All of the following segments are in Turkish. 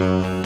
Korktuğum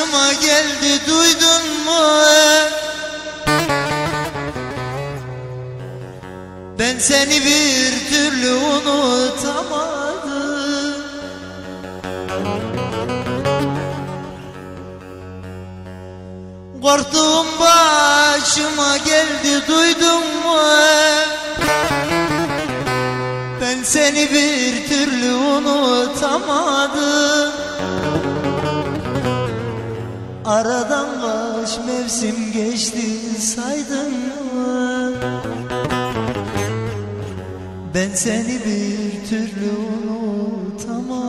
başıma geldi duydun mu? Ben seni bir türlü unutamadım Korktuğum başıma geldi duydun mu? Ben seni bir türlü unutamadım Aradan kaç mevsim geçti saydın mı? Ben seni bir türlü unutamadım.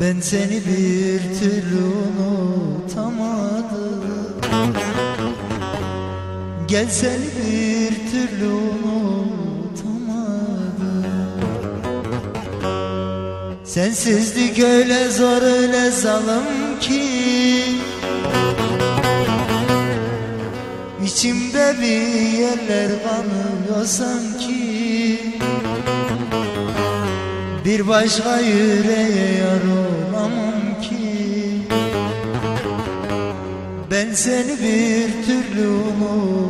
Ben seni bir türlü unutamadım. Gel seni bir türlü unutamadım Sensizlik öyle zor öyle zalim ki. İçimde bir yerler kanıyor sanki. Bir başka yüreğe yar olamam ki. Ben seni bir türlü unutamadım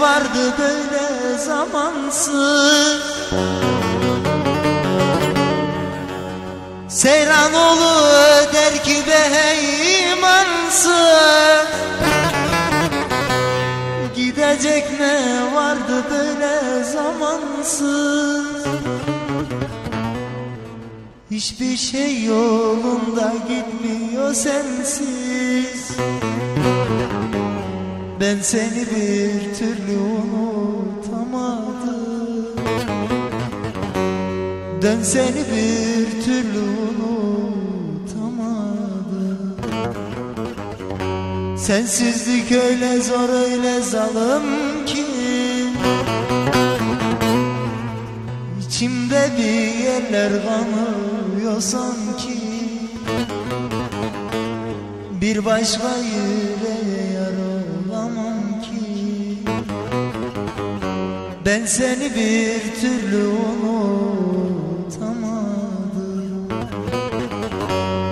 vardı böyle zamansız. Seyran olur der ki be heymansın Gidecek ne vardı böyle zamansız. Hiçbir şey yolunda gitmiyor sensiz seni bir türlü unutamadım. Dön seni bir türlü unutamadım. Sensizlik öyle zor öyle zalim ki. İçimde bir yerler kanıyor sanki. Bir başka yüreğe Ben seni bir türlü unutamadım.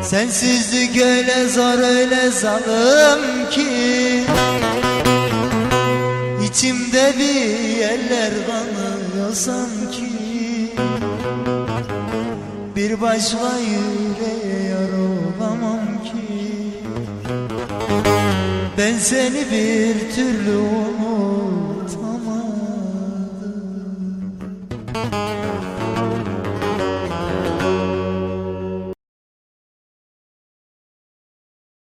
Sensizlik öyle zor öyle zalim ki. İçimde bir yerler kanıyor sanki. Bir başka yüreğe yar olamam ki. Ben seni bir türlü unutamadım